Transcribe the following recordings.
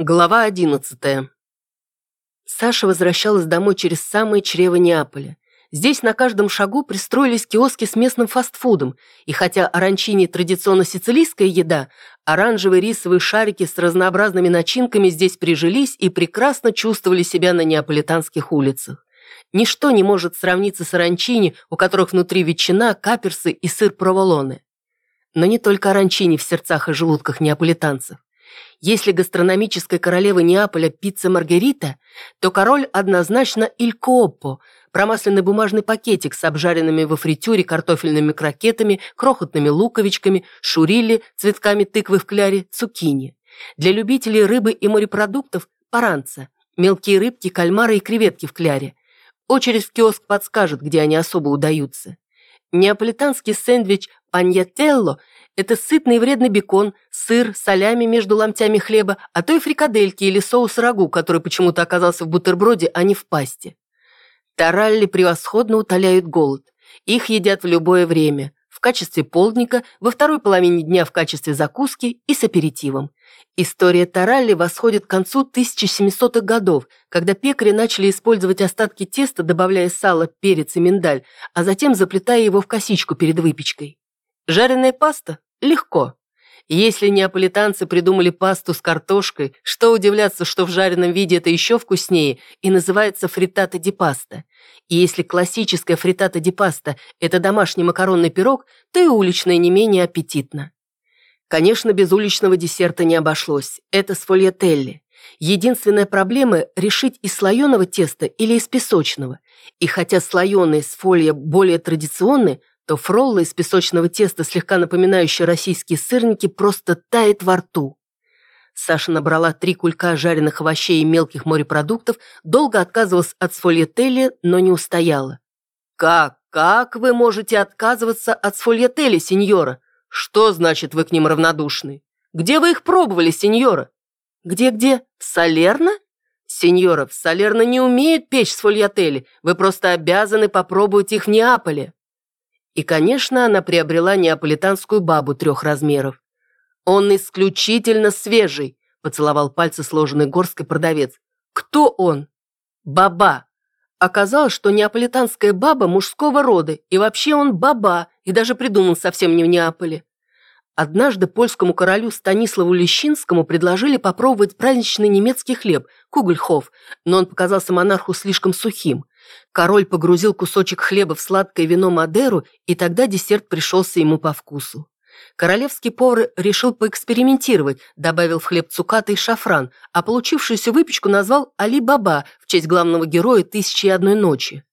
Глава одиннадцатая. Саша возвращалась домой через самое чрево Неаполя. Здесь на каждом шагу пристроились киоски с местным фастфудом, и хотя оранчини традиционно сицилийская еда, оранжевые рисовые шарики с разнообразными начинками здесь прижились и прекрасно чувствовали себя на неаполитанских улицах. Ничто не может сравниться с оранчини, у которых внутри ветчина, каперсы и сыр проволоне. Но не только оранчини в сердцах и желудках неаполитанцев. Если гастрономическая королева Неаполя пицца Маргарита, то король однозначно Иль Кооппо, промасленный бумажный пакетик с обжаренными во фритюре картофельными крокетами, крохотными луковичками, шурили, цветками тыквы в кляре, цукини. Для любителей рыбы и морепродуктов – паранца, мелкие рыбки, кальмары и креветки в кляре. Очередь в киоск подскажет, где они особо удаются. Неаполитанский сэндвич паньятелло – это сытный и вредный бекон, сыр, солями между ломтями хлеба, а то и фрикадельки или соус рагу, который почему-то оказался в бутерброде, а не в пасте. Таралли превосходно утоляют голод. Их едят в любое время. Качестве полдника, во второй половине дня в качестве закуски и с аперитивом. История таралли восходит к концу 1700-х годов, когда пекари начали использовать остатки теста, добавляя сало, перец и миндаль, а затем заплетая его в косичку перед выпечкой. Жареная паста Легко. Если неаполитанцы придумали пасту с картошкой, что удивляться, что в жареном виде это еще вкуснее и называется фриттата ди паста. И если классическая фриттата ди паста – это домашний макаронный пирог, то и уличное не менее аппетитно. Конечно, без уличного десерта не обошлось. Это сфольятелли. Единственная проблема – решить из слоеного теста или из песочного. И хотя слоеные с фолья более традиционны, то фролла из песочного теста, слегка напоминающая российские сырники, просто тает во рту. Саша набрала три кулька жареных овощей и мелких морепродуктов, долго отказывалась от сфольетели, но не устояла. «Как? Как вы можете отказываться от сфольетели, сеньора? Что значит вы к ним равнодушны? Где вы их пробовали, сеньора?» «Где-где? В Салерно?» «Сеньора, в не умеют печь сфольятели, вы просто обязаны попробовать их в Неаполе». И, конечно, она приобрела неаполитанскую бабу трех размеров. «Он исключительно свежий», – поцеловал пальцы сложенный горской продавец. «Кто он?» «Баба». Оказалось, что неаполитанская баба мужского рода, и вообще он баба, и даже придуман совсем не в Неаполе. Однажды польскому королю Станиславу Лещинскому предложили попробовать праздничный немецкий хлеб, кугельхоф, но он показался монарху слишком сухим. Король погрузил кусочек хлеба в сладкое вино Мадеру, и тогда десерт пришелся ему по вкусу. Королевский повар решил поэкспериментировать, добавил в хлеб цукаты и шафран, а получившуюся выпечку назвал Али-Баба в честь главного героя «Тысячи и одной ночи».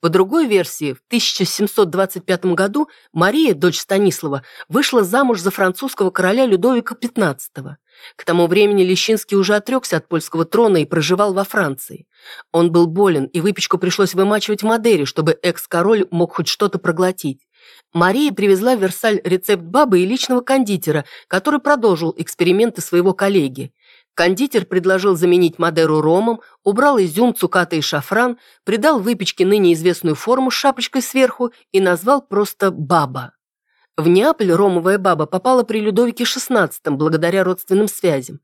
По другой версии, в 1725 году Мария, дочь Станислава, вышла замуж за французского короля Людовика XV. К тому времени Лещинский уже отрекся от польского трона и проживал во Франции. Он был болен, и выпечку пришлось вымачивать в Мадере, чтобы экс-король мог хоть что-то проглотить. Мария привезла в Версаль рецепт бабы и личного кондитера, который продолжил эксперименты своего коллеги. Кондитер предложил заменить Мадеру ромом, убрал изюм, цукаты и шафран, придал выпечке ныне известную форму с шапочкой сверху и назвал просто «баба». В Неаполь ромовая баба попала при Людовике XVI благодаря родственным связям.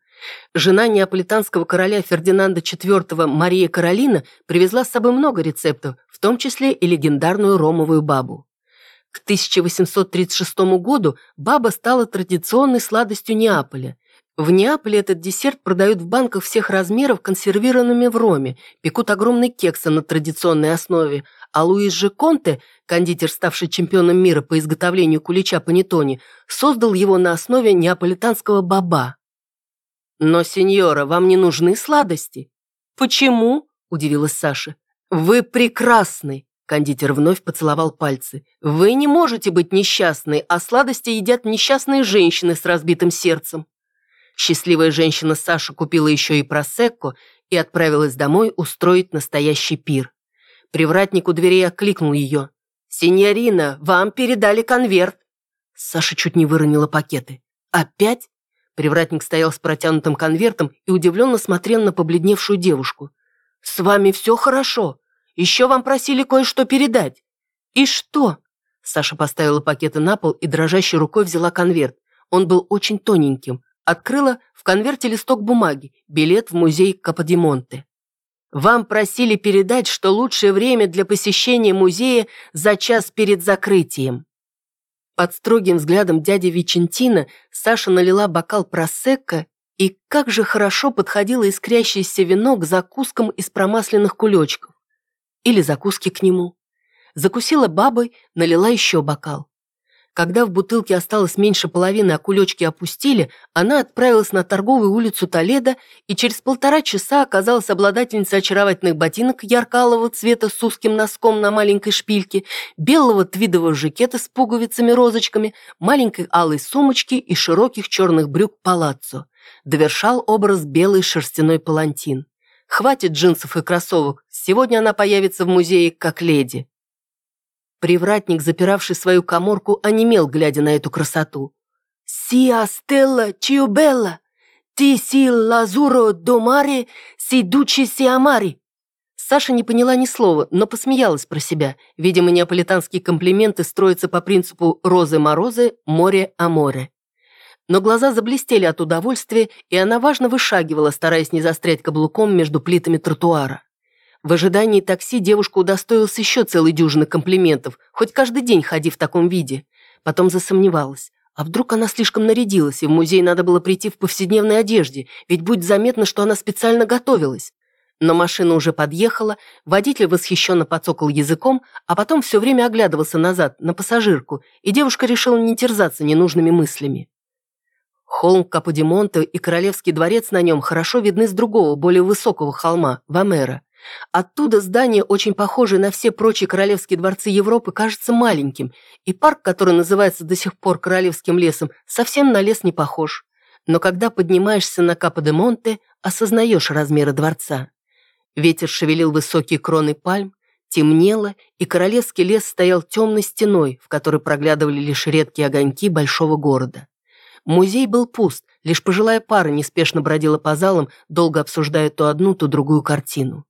Жена неаполитанского короля Фердинанда IV Мария Каролина привезла с собой много рецептов, в том числе и легендарную ромовую бабу. К 1836 году баба стала традиционной сладостью Неаполя. В Неаполе этот десерт продают в банках всех размеров консервированными в роме, пекут огромные кексы на традиционной основе, а Луис Же Конте, кондитер, ставший чемпионом мира по изготовлению кулича панеттони, создал его на основе неаполитанского баба. «Но, сеньора, вам не нужны сладости?» «Почему?» – удивилась Саша. «Вы прекрасны!» – кондитер вновь поцеловал пальцы. «Вы не можете быть несчастной, а сладости едят несчастные женщины с разбитым сердцем». Счастливая женщина Саша купила еще и просекко и отправилась домой устроить настоящий пир. Привратник у дверей окликнул ее. «Синьорина, вам передали конверт!» Саша чуть не выронила пакеты. «Опять?» Привратник стоял с протянутым конвертом и удивленно смотрел на побледневшую девушку. «С вами все хорошо. Еще вам просили кое-что передать». «И что?» Саша поставила пакеты на пол и дрожащей рукой взяла конверт. Он был очень тоненьким, Открыла в конверте листок бумаги, билет в музей Каподимонте. Вам просили передать, что лучшее время для посещения музея за час перед закрытием. Под строгим взглядом дяди Вичентина Саша налила бокал просекко, и как же хорошо подходило искрящееся вино к закускам из промасленных кулечков. Или закуски к нему. Закусила бабой, налила еще бокал. Когда в бутылке осталось меньше половины, а кулечки опустили, она отправилась на торговую улицу Толедо и через полтора часа оказалась обладательницей очаровательных ботинок ярко-алого цвета с узким носком на маленькой шпильке, белого твидового жакета с пуговицами-розочками, маленькой алой сумочки и широких черных брюк палаццо. Довершал образ белый шерстяной палантин. Хватит джинсов и кроссовок, сегодня она появится в музее как леди. Привратник, запиравший свою коморку, онемел, глядя на эту красоту. «Сиа стелла чиубелла, ти си лазуро домари, си дучи си амари». Саша не поняла ни слова, но посмеялась про себя. Видимо, неаполитанские комплименты строятся по принципу «розы-морозы, море-аморе». Но глаза заблестели от удовольствия, и она важно вышагивала, стараясь не застрять каблуком между плитами тротуара. В ожидании такси девушка удостоилась еще целой дюжины комплиментов, хоть каждый день ходи в таком виде. Потом засомневалась. А вдруг она слишком нарядилась, и в музей надо было прийти в повседневной одежде, ведь будет заметно, что она специально готовилась. Но машина уже подъехала, водитель восхищенно подсокал языком, а потом все время оглядывался назад, на пассажирку, и девушка решила не терзаться ненужными мыслями. Холм Каподимонте и Королевский дворец на нем хорошо видны с другого, более высокого холма, Вамера. Оттуда здание, очень похожее на все прочие королевские дворцы Европы, кажется маленьким, и парк, который называется до сих пор Королевским лесом, совсем на лес не похож. Но когда поднимаешься на Капо-де-Монте, осознаешь размеры дворца. Ветер шевелил высокие кроны пальм, темнело, и королевский лес стоял темной стеной, в которой проглядывали лишь редкие огоньки большого города. Музей был пуст, лишь пожилая пара неспешно бродила по залам, долго обсуждая то одну, то другую картину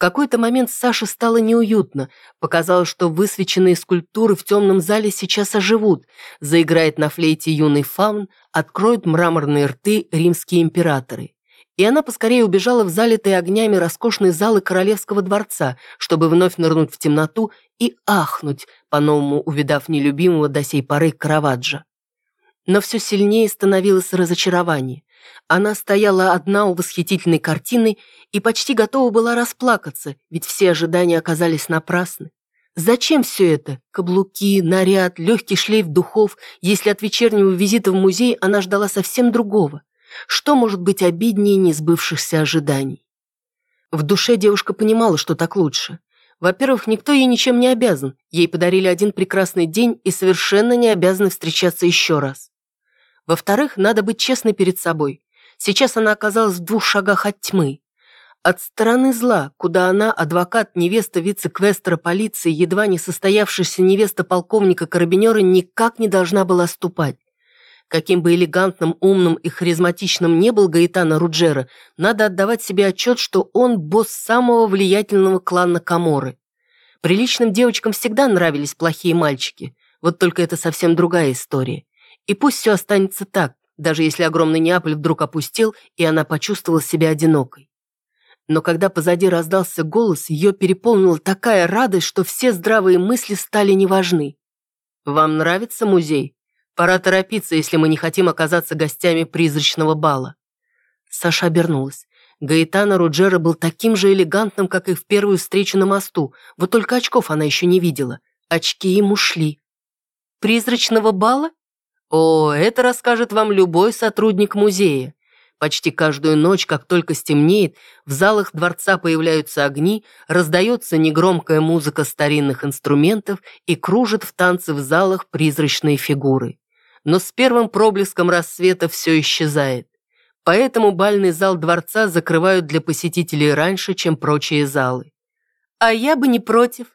какой-то момент Саше стало неуютно. Показалось, что высвеченные скульптуры в темном зале сейчас оживут. Заиграет на флейте юный фаун, откроют мраморные рты римские императоры. И она поскорее убежала в залитые огнями роскошные залы королевского дворца, чтобы вновь нырнуть в темноту и ахнуть, по-новому увидав нелюбимого до сей поры Караваджо. Но все сильнее становилось разочарование. Она стояла одна у восхитительной картины и почти готова была расплакаться, ведь все ожидания оказались напрасны. Зачем все это? Каблуки, наряд, легкий шлейф духов, если от вечернего визита в музей она ждала совсем другого? Что может быть обиднее несбывшихся ожиданий? В душе девушка понимала, что так лучше. Во-первых, никто ей ничем не обязан, ей подарили один прекрасный день и совершенно не обязаны встречаться еще раз. Во-вторых, надо быть честной перед собой. Сейчас она оказалась в двух шагах от тьмы. От стороны зла, куда она, адвокат, невеста вице-квестера полиции, едва не состоявшаяся невеста полковника-карабинера, никак не должна была ступать. Каким бы элегантным, умным и харизматичным не был Гаэтано Руджера, надо отдавать себе отчет, что он босс самого влиятельного клана Каморы. Приличным девочкам всегда нравились плохие мальчики, вот только это совсем другая история. И пусть все останется так, даже если огромный Неаполь вдруг опустил, и она почувствовала себя одинокой. Но когда позади раздался голос, ее переполнила такая радость, что все здравые мысли стали неважны. «Вам нравится музей? Пора торопиться, если мы не хотим оказаться гостями призрачного бала». Саша обернулась. Гаэтано Руджера был таким же элегантным, как и в первую встречу на мосту, вот только очков она еще не видела. Очки ему шли. «Призрачного бала?» О, это расскажет вам любой сотрудник музея. Почти каждую ночь, как только стемнеет, в залах дворца появляются огни, раздается негромкая музыка старинных инструментов и кружат в танце в залах призрачные фигуры. Но с первым проблеском рассвета все исчезает. Поэтому бальный зал дворца закрывают для посетителей раньше, чем прочие залы. А я бы не против.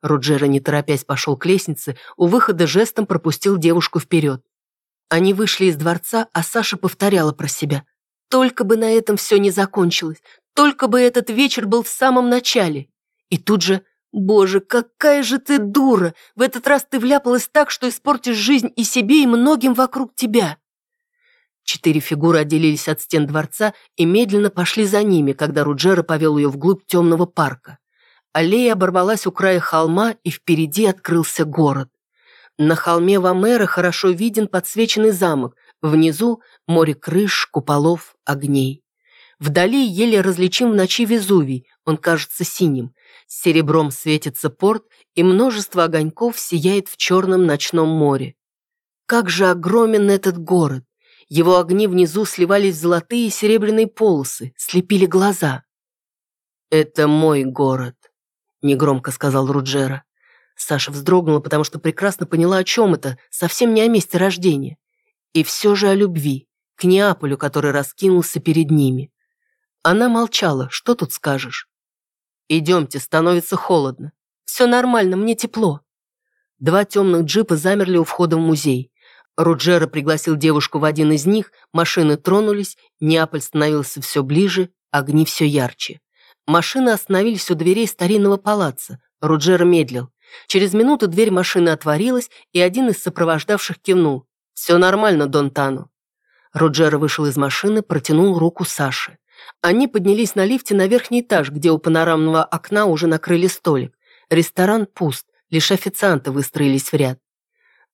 Руджера, не торопясь, пошел к лестнице, у выхода жестом пропустил девушку вперед. Они вышли из дворца, а Саша повторяла про себя. Только бы на этом все не закончилось, только бы этот вечер был в самом начале. И тут же, боже, какая же ты дура! В этот раз ты вляпалась так, что испортишь жизнь и себе, и многим вокруг тебя. Четыре фигуры отделились от стен дворца и медленно пошли за ними, когда Руджера повел ее вглубь темного парка. Аллея оборвалась у края холма, и впереди открылся город. На холме Вамера хорошо виден подсвеченный замок, внизу море крыш, куполов, огней. Вдали еле различим в ночи Везувий, он кажется синим. Серебром светится порт, и множество огоньков сияет в черном ночном море. Как же огромен этот город! Его огни внизу сливались в золотые и серебряные полосы, слепили глаза. «Это мой город», — негромко сказал Руджера. Саша вздрогнула, потому что прекрасно поняла, о чем это, совсем не о месте рождения. И все же о любви, к Неаполю, который раскинулся перед ними. Она молчала, что тут скажешь? «Идемте, становится холодно. Все нормально, мне тепло». Два темных джипа замерли у входа в музей. Руджера пригласил девушку в один из них, машины тронулись, Неаполь становился все ближе, огни все ярче. Машины остановились у дверей старинного палаца. Руджера медлил. Через минуту дверь машины отворилась, и один из сопровождавших кивнул. «Все нормально, Дон Тану». Руджера вышел из машины, протянул руку Саше. Они поднялись на лифте на верхний этаж, где у панорамного окна уже накрыли столик. Ресторан пуст, лишь официанты выстроились в ряд.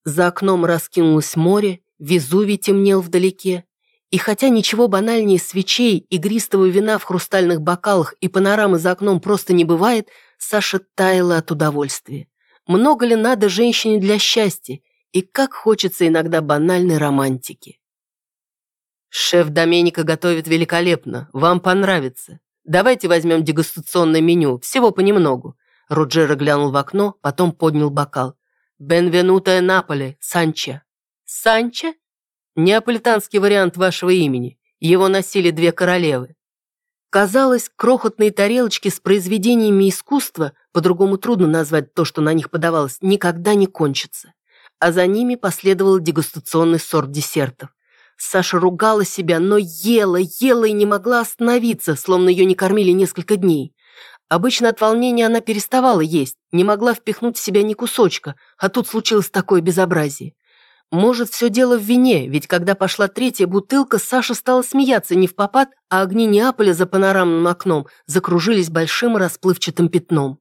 За окном раскинулось море, Везувий темнел вдалеке. И хотя ничего банальнее свечей, игристого вина в хрустальных бокалах и панорамы за окном просто не бывает, Саша таяла от удовольствия. Много ли надо женщине для счастья? И как хочется иногда банальной романтики. «Шеф Доменика готовит великолепно. Вам понравится. Давайте возьмем дегустационное меню, всего понемногу». Руджера глянул в окно, потом поднял бокал. «Бенвенуто Наполе, Санча». «Санча?» «Неаполитанский вариант вашего имени. Его носили две королевы». Казалось, крохотные тарелочки с произведениями искусства, по-другому трудно назвать то, что на них подавалось, никогда не кончатся. А за ними последовал дегустационный сорт десертов. Саша ругала себя, но ела, ела и не могла остановиться, словно ее не кормили несколько дней. Обычно от волнения она переставала есть, не могла впихнуть в себя ни кусочка, а тут случилось такое безобразие. Может, все дело в вине, ведь когда пошла третья бутылка, Саша стала смеяться не в попад, а огни Неаполя за панорамным окном закружились большим расплывчатым пятном.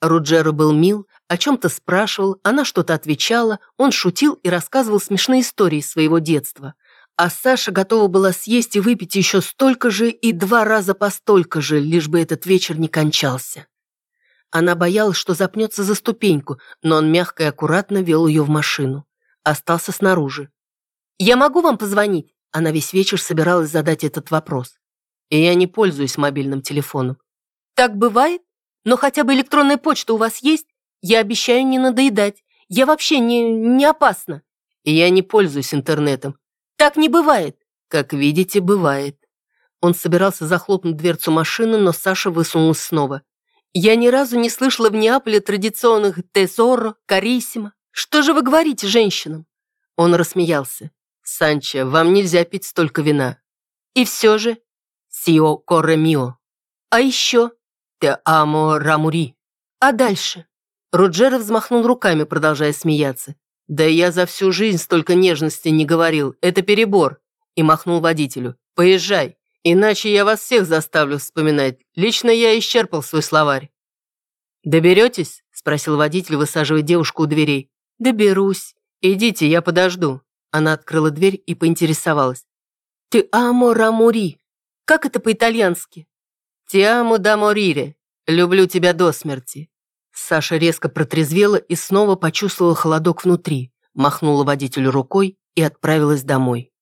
Руджеро был мил, о чем-то спрашивал, она что-то отвечала, он шутил и рассказывал смешные истории своего детства – а Саша готова была съесть и выпить еще столько же и два раза по столько же, лишь бы этот вечер не кончался. Она боялась, что запнется за ступеньку, но он мягко и аккуратно вел ее в машину. Остался снаружи. «Я могу вам позвонить?» Она весь вечер собиралась задать этот вопрос. И я не пользуюсь мобильным телефоном. «Так бывает? Но хотя бы электронная почта у вас есть? Я обещаю не надоедать. Я вообще не, не опасна». И я не пользуюсь интернетом. Так не бывает. Как видите, бывает. Он собирался захлопнуть дверцу машины, но Саша высунулась снова. Я ни разу не слышала в Неаполе традиционных «тезоро», «кариссимо». Что же вы говорите женщинам? Он рассмеялся. «Санчо, вам нельзя пить столько вина». «И все же...» «Сио корре мио». «А еще...» «Те амо рамури». «А дальше?» Руджера взмахнул руками, продолжая смеяться. «Да я за всю жизнь столько нежности не говорил, это перебор!» И махнул водителю. «Поезжай, иначе я вас всех заставлю вспоминать. Лично я исчерпал свой словарь». «Доберетесь?» – спросил водитель, высаживая девушку у дверей. «Доберусь. Идите, я подожду». Она открыла дверь и поинтересовалась. «Ты амо рамури. Как это по-итальянски?» «Ти амо да морире. Люблю тебя до смерти». Саша резко протрезвела и снова почувствовала холодок внутри, махнула водителю рукой и отправилась домой.